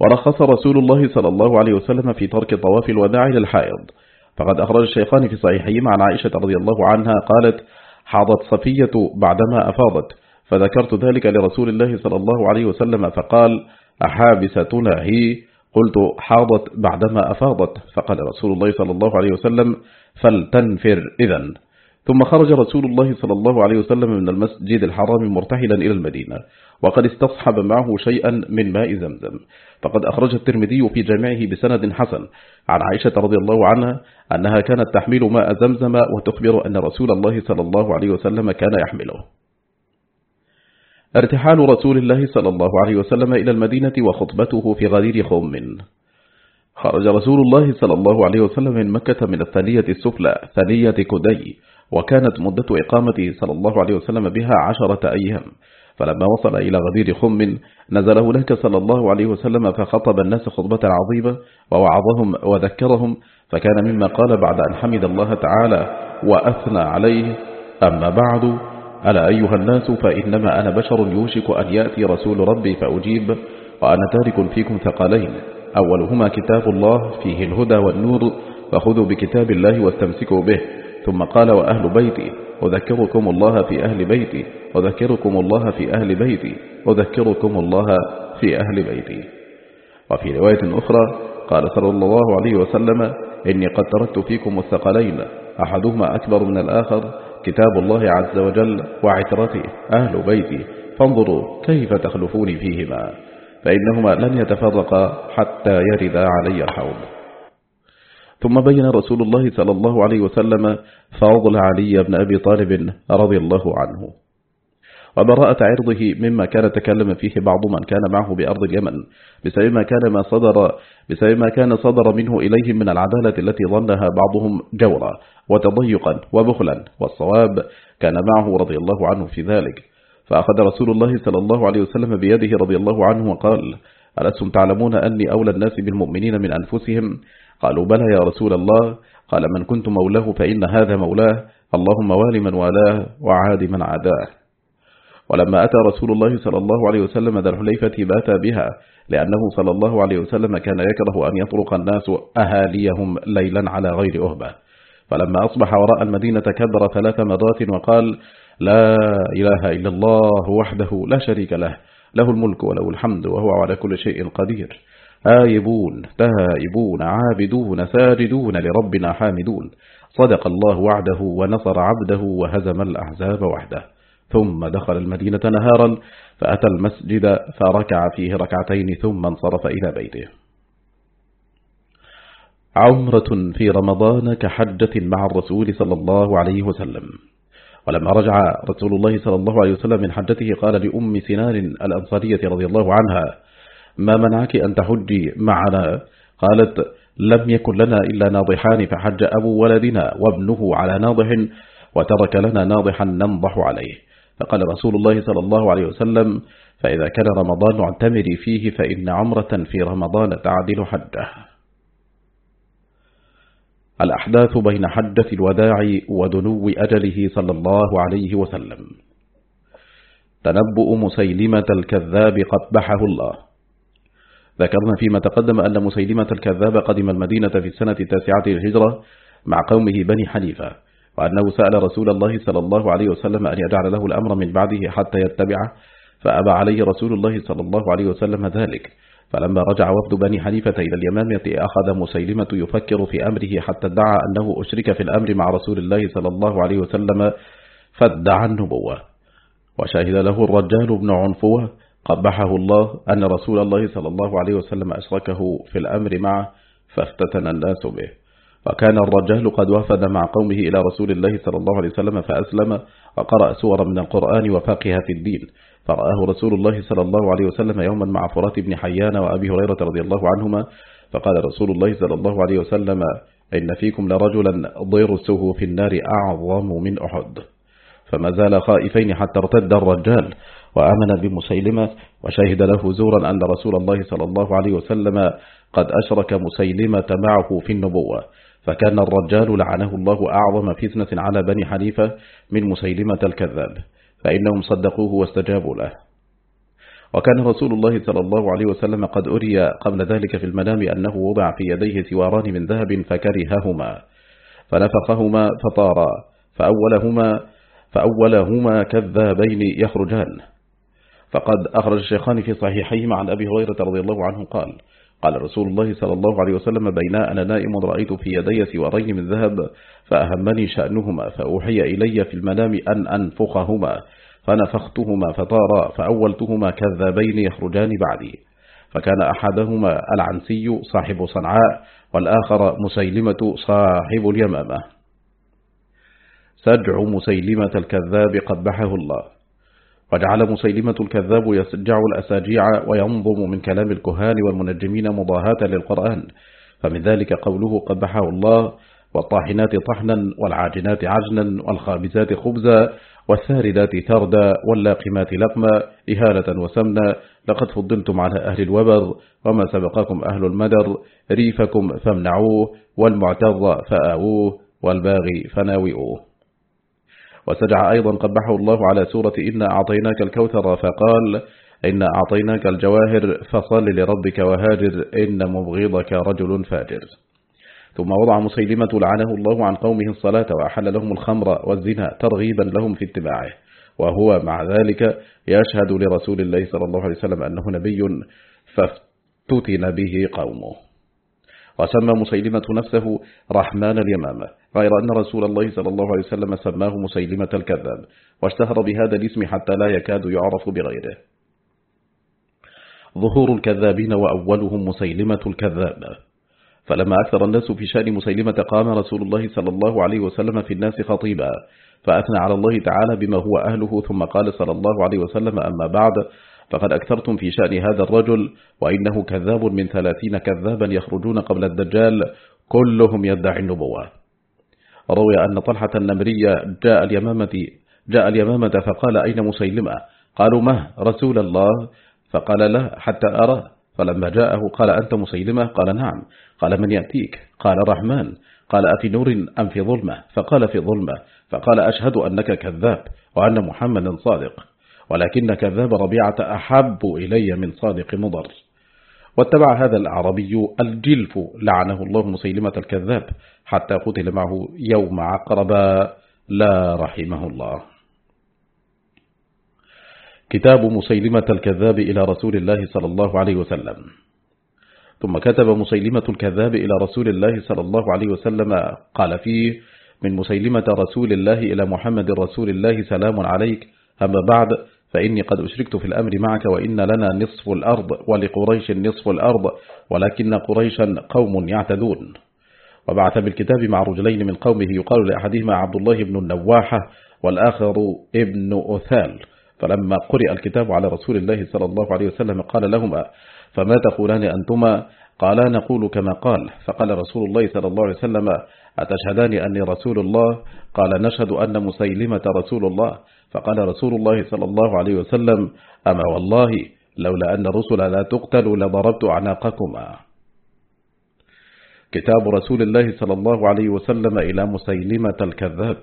ورخص رسول الله صلى الله عليه وسلم في ترك طواف الوداع للحائض. فقد أخرج الشيخان في صحيحهما عن عائشة رضي الله عنها قالت حاضت صفية بعدما أفاضت فذكرت ذلك لرسول الله صلى الله عليه وسلم فقال أحابستنا هي؟ قلت حاضت بعدما أفاضت. فقال رسول الله صلى الله عليه وسلم فلتنفر إذن ثم خرج رسول الله صلى الله عليه وسلم من المسجد الحرام مرتحلا إلى المدينة وقد استصحب معه شيئا من ماء زمزم. فقد أخرج الترمذي في جامعه بسند حسن. عن عائشة رضي الله عنها أنها كانت تحمل ماء زمزم وتخبر أن رسول الله صلى الله عليه وسلم كان يحمله. ارتحال رسول الله صلى الله عليه وسلم إلى المدينة وخطبته في غدير خوم خرج رسول الله صلى الله عليه وسلم من مكة من الثانية السفلى ثانية كدي وكانت مدة إقامته صلى الله عليه وسلم بها عشرة أيام. فلما وصل إلى غدير خم نزل هناك صلى الله عليه وسلم فخطب الناس خطبة عظيمة ووعظهم وذكرهم فكان مما قال بعد أن حمد الله تعالى وأثنى عليه. أما بعد ألا أيها الناس فإنما أنا بشر يوشك أن يأتي رسول ربي فأجيب وأنا تارك فيكم ثقلين. أولهما كتاب الله فيه الهدى والنور فخذوا بكتاب الله واستمسكوا به. ثم قال وأهل بيتي أذكركم الله في أهل بيتي أذكركم الله في أهل بيتي أذكركم الله في أهل بيتي. وفي رواية أخرى قال صلى الله عليه وسلم إني قد تركت فيكم الثقلين أحدهما أكبر من الآخر كتاب الله عز وجل وعترته أهل بيتي فانظروا كيف تخلفوني فيهما فإنهما لن يتفرقا حتى يردا علي الحوض. ثم بين رسول الله صلى الله عليه وسلم فضل علي بن أبي طالب رضي الله عنه. وبراءة عرضه مما كان تكلم فيه بعض من كان معه بأرض اليمن بسبب ما كان ما صدر بسبب ما كان صدر منه إليهم من العدالة التي ظنها بعضهم جورا وتضيقا وبخلا والصواب كان معه رضي الله عنه في ذلك. فأخذ رسول الله صلى الله عليه وسلم بيده رضي الله عنه وقال ألستم تعلمون أني أولى الناس بالمؤمنين من أنفسهم قالوا بلى يا رسول الله. قال من كنت مولاه فإن هذا مولاه. اللهم والي من والاه وعاد من عاداه. ولما أتى رسول الله صلى الله عليه وسلم ذا الحليفة بات بها لأنه صلى الله عليه وسلم كان يكره أن يطرق الناس أهاليهم ليلا على غير أهبة. فلما أصبح وراء المدينة كبر ثلاث مرات وقال لا إله إلا الله وحده لا شريك له له الملك وله الحمد وهو على كل شيء قدير. آيبون تائبون عابدون ساجدون لربنا حامدون. صدق الله وعده ونصر عبده وهزم الأحزاب وحده. ثم دخل المدينة نهارا فأتى المسجد فركع فيه ركعتين ثم انصرف إلى بيته. عمرة في رمضان كحجة مع الرسول صلى الله عليه وسلم. ولما رجع رسول الله صلى الله عليه وسلم من حجته قال لأم سنان الأنصارية رضي الله عنها ما منعك أن تحجي معنا؟ قالت لم يكن لنا إلا ناضحان فحج أبو ولدنا وابنه على ناضح وترك لنا ناضحا ننضح عليه. فقال رسول الله صلى الله عليه وسلم فإذا كان رمضان اعتمري فيه فإن عمرة في رمضان تعدل حجه. الأحداث بين حجة الوداع ودنو أجله صلى الله عليه وسلم. تنبؤ مسيلمة الكذاب قبحه الله. ذكرنا فيما تقدم أن مسيلمة الكذاب قدم المدينة في السنة التاسعة للهجرة مع قومه بني حنيفة وأنه سأل رسول الله صلى الله عليه وسلم أن يجعل له الأمر من بعده حتى يتبعه فأبى عليه رسول الله صلى الله عليه وسلم ذلك. فلما رجع وفد بني حنيفة إلى اليمامة أخذ مسيلمة يفكر في أمره حتى ادعى أنه أشرك في الأمر مع رسول الله صلى الله عليه وسلم فادعى النبوة. وشاهد له الرجال بن عنفوة قبحه الله أن رسول الله صلى الله عليه وسلم أشركه في الأمر معه فافتتن الناس به. وكان الرجال قد وفد مع قومه إلى رسول الله صلى الله عليه وسلم فأسلم وقرأ سورا من القرآن وفقه في الدين. فرآه رسول الله صلى الله عليه وسلم يوما مع فرات بن حيان وأبي هريرة رضي الله عنهما فقال رسول الله صلى الله عليه وسلم إن فيكم لرجلا ضرسه في النار أعظم من أحد. فما زال خائفين حتى ارتد الرجال. وآمن بمسيلمة وشهد له زورا أن رسول الله صلى الله عليه وسلم قد أشرك مسيلمة معه في النبوة. فكان الرجال لعنه الله أعظم فتنة على بني حنيفة من مسيلمة الكذاب فإنهم صدقوه واستجابوا له. وكان رسول الله صلى الله عليه وسلم قد أري قبل ذلك في المنام أنه وضع في يديه سواران من ذهب فكرههما فنفخهما فطارا فأولهما, فأولهما كذابين يخرجان. فقد أخرج الشيخان في صحيحيهما عن أبي هريرة رضي الله عنه قال قال رسول الله صلى الله عليه وسلم بين أنا نائم رأيت في يدي سوارين من ذهب فأهمني شأنهما فأوحي إلي في المنام أن أنفخهما فنفختهما فطارا فأولتهما كذابين يخرجان بعدي. فكان أحدهما العنسي صاحب صنعاء والآخر مسيلمة صاحب اليمامة. سجع مسيلمة الكذاب قبحه الله. وجعل مسيلمة الكذاب يسجع الأساجيع وينظم من كلام الكهان والمنجمين مضاهاة للقرآن. فمن ذلك قوله قبحه الله والطاحنات طحنا والعاجنات عجنا والخابزات خبزا والثاردات ثردا واللاقمات لقما. إهالة وسمنا لقد فضلتم على أهل الوبر وما سبقكم أهل المدر. ريفكم فامنعوه والمعتض فآووه والباغي فناوئوه. وسجع أيضا قبحه الله على سورة إنا أعطيناك الكوثر فقال إنا أعطيناك الجواهر فصل لربك وهاجر إن مبغضك رجل فاجر. ثم وضع مسيلمة لعنه الله عن قومه الصلاة وأحل لهم الخمر والزنا ترغيبا لهم في اتباعه. وهو مع ذلك يشهد لرسول الله صلى الله عليه وسلم أنه نبي فافتتن به قومه. وسمى مسيلمة نفسه رحمن اليمامة. غير أن رسول الله صلى الله عليه وسلم سماه مسيلمة الكذاب واشتهر بهذا الاسم حتى لا يكاد يعرف بغيره. ظهور الكذابين وأولهم مسيلمة الكذاب. فلما أكثر الناس في شأن مسيلمة قام رسول الله صلى الله عليه وسلم في الناس خطيبا فأثنى على الله تعالى بما هو أهله ثم قال صلى الله عليه وسلم أما بعد فقد أكثرتم في شأن هذا الرجل وإنه كذاب من ثلاثين كذابا يخرجون قبل الدجال كلهم يدعي النبوة. روي أن طلحة النمرية جاء اليمامة, جاء اليمامة فقال أين مسيلمة؟ قالوا ما رسول الله. فقال له حتى أرى. فلما جاءه قال أنت مسيلمة؟ قال نعم. قال من يأتيك؟ قال رحمن. قال أفي نور أم في ظلمة؟ فقال في ظلمة. فقال أشهد أنك كذاب وأن محمدا صادق. ولكن كذاب ربيعة أحب إلي من صادق مضر. واتبع هذا الأعربي الجلف لعنه الله مسيلمة الكذاب حتى قتل معه يوم عقربا لا رحمه الله. كتاب مسيلمة الكذاب إلى رسول الله صلى الله عليه وسلم. ثم كتب مسيلمة الكذاب إلى رسول الله صلى الله عليه وسلم. قال فيه من مسيلمة رسول الله إلى محمد رسول الله سلام عليك. أما بعد فإني قد أشركت في الأمر معك وإن لنا نصف الأرض ولقريش نصف الأرض ولكن قريشا قوم يعتدون. وبعث بالكتاب مع رجلين من قومه يقال لأحدهما عبد الله بن النواحة والآخر ابن أثال. فلما قرئ الكتاب على رسول الله صلى الله عليه وسلم قال لهما فما تقولان أنتما؟ قالا نقول كما قال. فقال رسول الله صلى الله عليه وسلم أتشهدان أني رسول الله؟ قال نشهد أن مسيلمة رسول الله. فقال رسول الله صلى الله عليه وسلم أما والله لولا أن الرسل لا تقتل لضربت أعناقكما. كتاب رسول الله صلى الله عليه وسلم إلى مسيلمة الكذاب.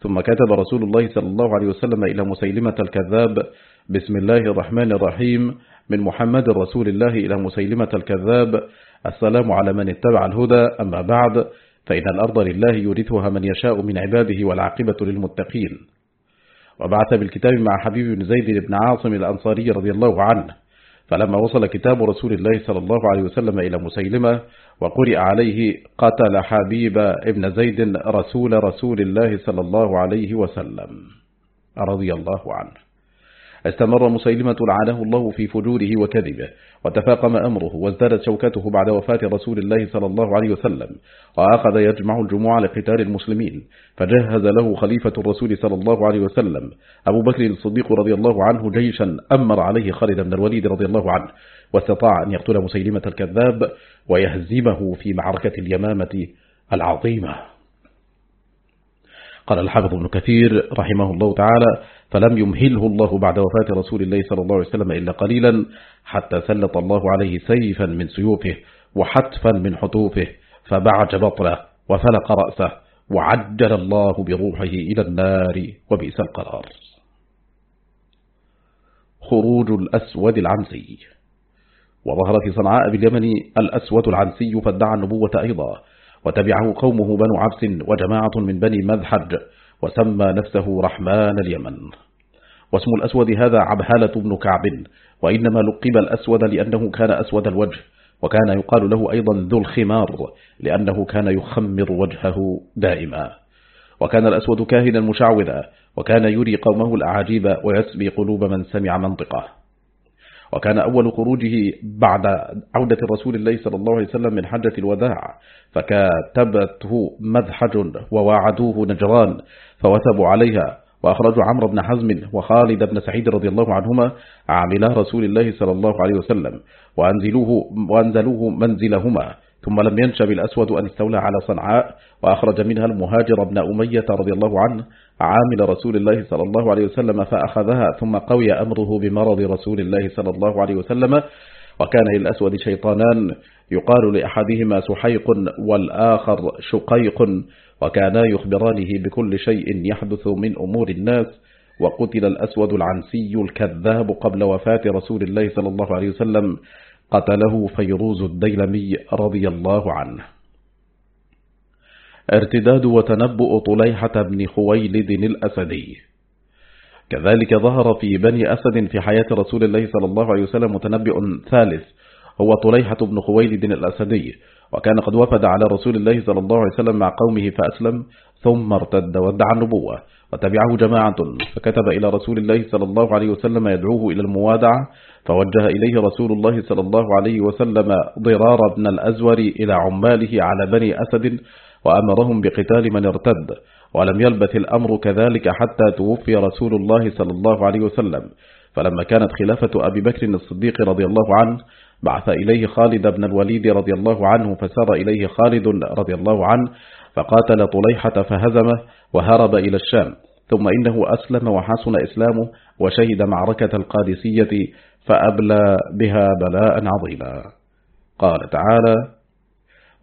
ثم كتب رسول الله صلى الله عليه وسلم إلى مسيلمة الكذاب بسم الله الرحمن الرحيم من محمد رسول الله إلى مسيلمة الكذاب السلام على من اتبع الهدى أما بعد فإن الأرض لله يورثها من يشاء من عباده والعاقبة للمتقين. وبعث بالكتاب مع حبيب بن زيد بن عاصم الأنصاري رضي الله عنه فلما وصل كتاب رسول الله صلى الله عليه وسلم إلى مسيلمة وقرئ عليه قتل حبيب ابن زيد رسول رسول الله صلى الله عليه وسلم. رضي الله عنه. استمر مسيلمة لعنه الله في فجوره وكذبه وتفاقم أمره وازدادت شوكته بعد وفاة رسول الله صلى الله عليه وسلم وأخذ يجمع الجموع لقتال المسلمين فجهز له خليفة الرسول صلى الله عليه وسلم أبو بكر الصديق رضي الله عنه جيشا أمر عليه خالد بن الوليد رضي الله عنه واستطاع أن يقتل مسيلمة الكذاب ويهزمه في معركة اليمامة العظيمة. قال الحافظ ابن كثير رحمه الله تعالى فلم يمهله الله بعد وفاة رسول الله صلى الله عليه وسلم إلا قليلا حتى سلط الله عليه سيفا من سيوفه وحتفا من حتوفه فبعج بطله وفلق رأسه وعجل الله بروحه إلى النار وبئس القرار. خروج الأسود العنسي وظهر في صنعاء باليمن الأسود العنسي فادعى النبوة أيضا وتبعه قومه بنو عبس وجماعة من بني مذحج وسمى نفسه رحمن اليمن. واسم الأسود هذا عبهالة بن كعب وإنما لقب الأسود لأنه كان أسود الوجه وكان يقال له أيضا ذو الخمار لأنه كان يخمر وجهه دائما. وكان الأسود كاهنا مشعوذا وكان يري قومه الأعاجيب ويسبي قلوب من سمع منطقه. وكان أول خروجه بعد عودة رسول الله صلى الله عليه وسلم من حجة الوداع فكاتبته مذحج وواعدوه نجران فوثبوا عليها وأخرجوا عمرو بن حزم وخالد بن سعيد رضي الله عنهما عاملا رسول الله صلى الله عليه وسلم وأنزلوه, وأنزلوه منزلهما ثم لم ينشب الأسود أن استولى على صنعاء وأخرج منها المهاجر بن أمية رضي الله عنه عامل رسول الله صلى الله عليه وسلم فأخذها ثم قوي أمره بمرض رسول الله صلى الله عليه وسلم وكان للأسود شيطانان يقال لأحدهما سحيق والآخر شقيق وكانا يخبرانه بكل شيء يحدث من أمور الناس وقتل الأسود العنسي الكذاب قبل وفاة رسول الله صلى الله عليه وسلم قتله فيروز الديلمي رضي الله عنه ارتداد وتنبؤ طليحة بن خويلد الأسدي. كذلك ظهر في بني أسد في حياة رسول الله صلى الله عليه وسلم متنبئ ثالث هو طليحة بن خويلد الأسدي. وكان قد وفد على رسول الله صلى الله عليه وسلم مع قومه فأسلم ثم ارتد وادعى النبوة وتبعه جماعة. فكتب إلى رسول الله صلى الله عليه وسلم يدعوه إلى الموادعة فوجه إليه رسول الله صلى الله عليه وسلم ضرار بن الأزور إلى عماله على بني أسد وأمرهم بقتال من ارتد ولم يلبث الأمر كذلك حتى توفي رسول الله صلى الله عليه وسلم. فلما كانت خلافة أبي بكر الصديق رضي الله عنه بعث إليه خالد بن الوليد رضي الله عنه فسار إليه خالد رضي الله عنه فقاتل طليحة فهزمه وهرب إلى الشام. ثم إنه أسلم وحسن إسلامه وشهد معركة القادسية فأبلى بها بلاء عظيما. قال تعالى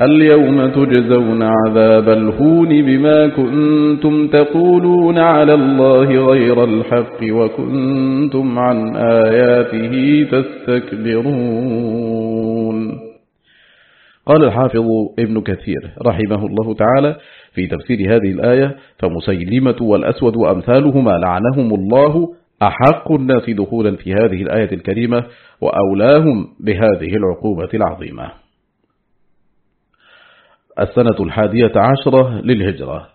اليوم تجزون عذاب الهون بما كنتم تقولون على الله غير الحق وكنتم عن آياته تستكبرون. قال الحافظ ابن كثير رحمه الله تعالى في تفسير هذه الآية فمسيلمة والأسود وأمثالهما لعنهم الله أحق الناس دخولا في هذه الآية الكريمة وأولاهم بهذه العقوبة العظيمة. السنة الحادية عشرة للهجرة.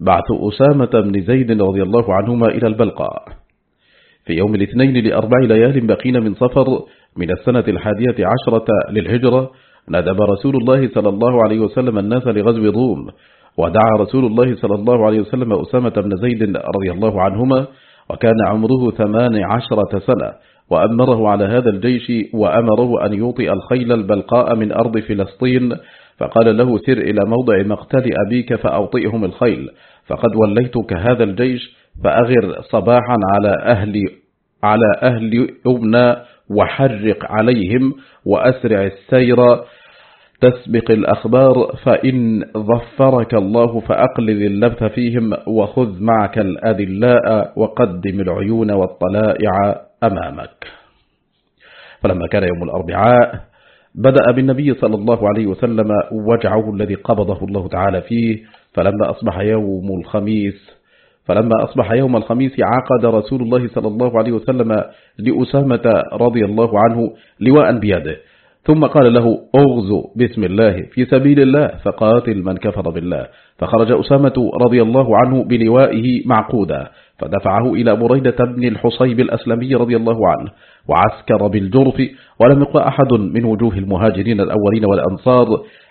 بعث أسامة بن زيد رضي الله عنهما إلى البلقاء. في يوم الاثنين لأربع ليال بقين من صفر من السنة الحادية عشرة للهجرة ندب رسول الله صلى الله عليه وسلم الناس لغزو الروم ودعا رسول الله صلى الله عليه وسلم أسامة بن زيد رضي الله عنهما وكان عمره ثمان عشرة سنة وأمره على هذا الجيش وأمره أن يوطئ الخيل البلقاء من أرض فلسطين فقال له سر إلى موضع مقتل أبيك فأوطئهم الخيل. فقد وليتك هذا الجيش فأغر صباحا على أهل على أهل أبنى وحرق عليهم وأسرع السير. تسبق الأخبار فإن ظفرك الله فأقلل اللبث فيهم وخذ معك الأذلاء وقدم العيون والطلائع أمامك. فلما كان يوم الأربعاء بدأ بالنبي صلى الله عليه وسلم وجعه الذي قبضه الله تعالى فيه فلما أصبح يوم الخميس فلما أصبح يوم الخميس عقد رسول الله صلى الله عليه وسلم لأسامة رضي الله عنه لواء بيده. ثم قال له أغزو بسم الله في سبيل الله فقاتل من كفر بالله. فخرج أسامة رضي الله عنه بلوائه معقودا. فدفعه إلى بريدة بن الحصيب الأسلمي رضي الله عنه وعسكر بالجرف ولم يقع أحد من وجوه المهاجرين الأولين والأنصار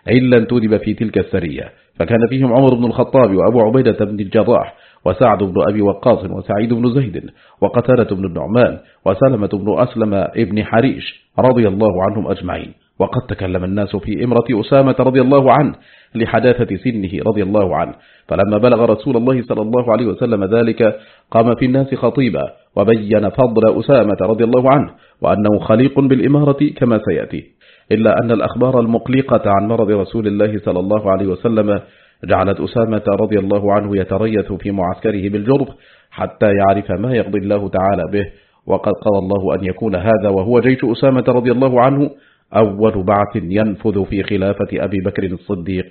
إلا انتدب في تلك السرية. فكان فيهم عمر بن الخطاب وأبو عبيدة بن الجراح وسعد بن أبي وقاص وسعيد بن زيد وقتالة بن النعمان وسلمة بن أسلم ابن حريش رضي الله عنهم أجمعين. وقد تكلم الناس في إمرة أسامة رضي الله عنه لحداثة سنه رضي الله عنه. فلما بلغ رسول الله صلى الله عليه وسلم ذلك قام في الناس خطيبا وبين فضل أسامة رضي الله عنه وأنه خليق بالإمارة كما سيأتي. إلا أن الأخبار المقلقة عن مرض رسول الله صلى الله عليه وسلم جعلت أسامة رضي الله عنه يتريث في معسكره بالجرف حتى يعرف ما يقضي الله تعالى به. وقد قضى الله أن يكون هذا وهو جيش أسامة رضي الله عنه أول بعث ينفذ في خلافة أبي بكر الصديق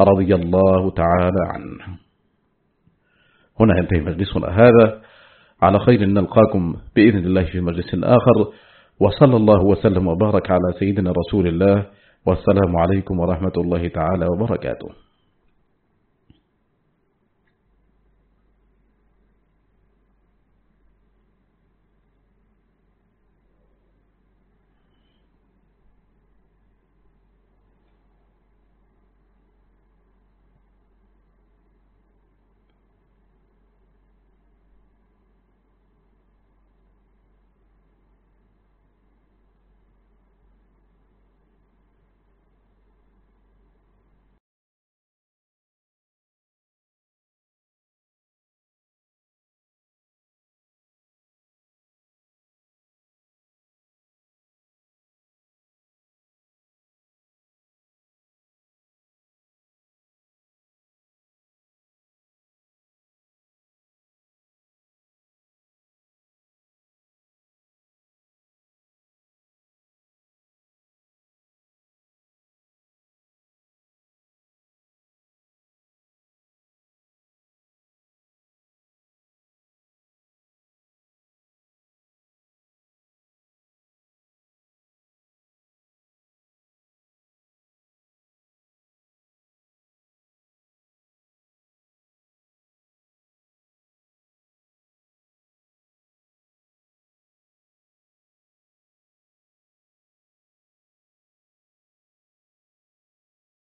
رضي الله تعالى عنه. هنا ينتهي مجلسنا هذا. على خير نلقاكم بإذن الله في مجلس آخر. وصلى الله وسلم وبارك على سيدنا رسول الله. والسلام عليكم ورحمة الله تعالى وبركاته.